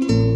Yalnız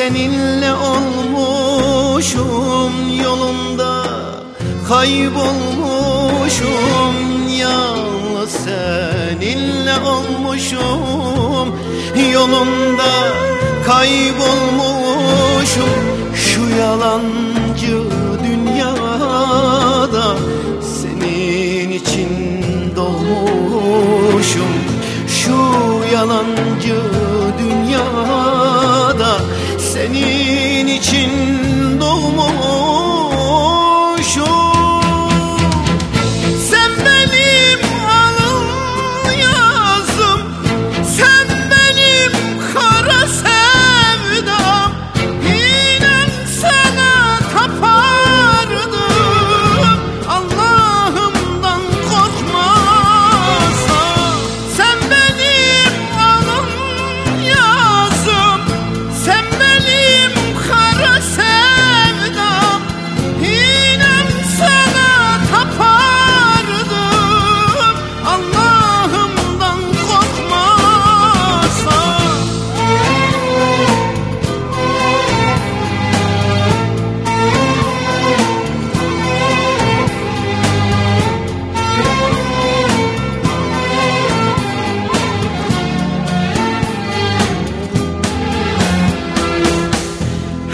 seninle olmuşum yolunda Kaybolmuşum. Yalnız seninle olmuşum Yolunda kaybolmuşum. Şu yalancı dünyada Senin için doğmuşum. Şu yalancı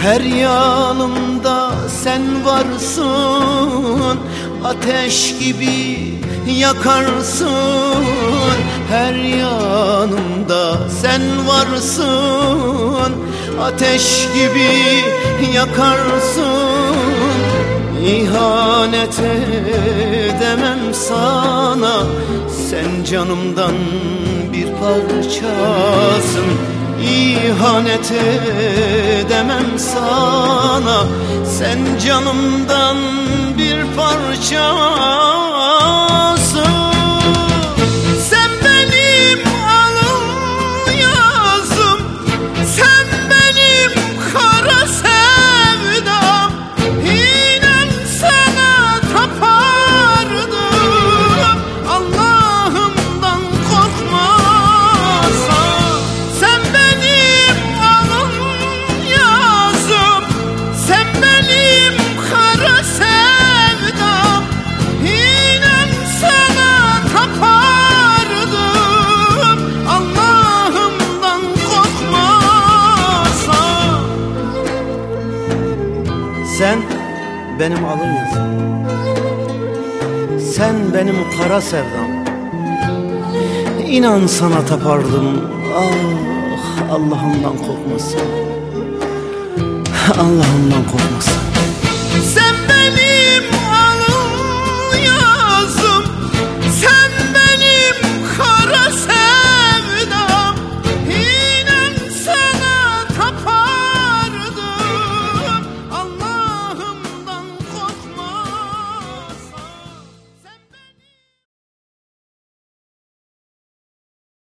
Her yanımda sen varsın Ateş gibi yakarsın. Her yanımda sen varsın Ateş gibi yakarsın. İhanet edemem sana Sen canımdan bir parçasın İhanet edemem sana. Sen canımdan bir parçasın Sen benim alın yazım Sen benim kara sevdam. İnan sana tapardım. Ah Allah'ımdan korkmasın. Allah'ımdan korkmasın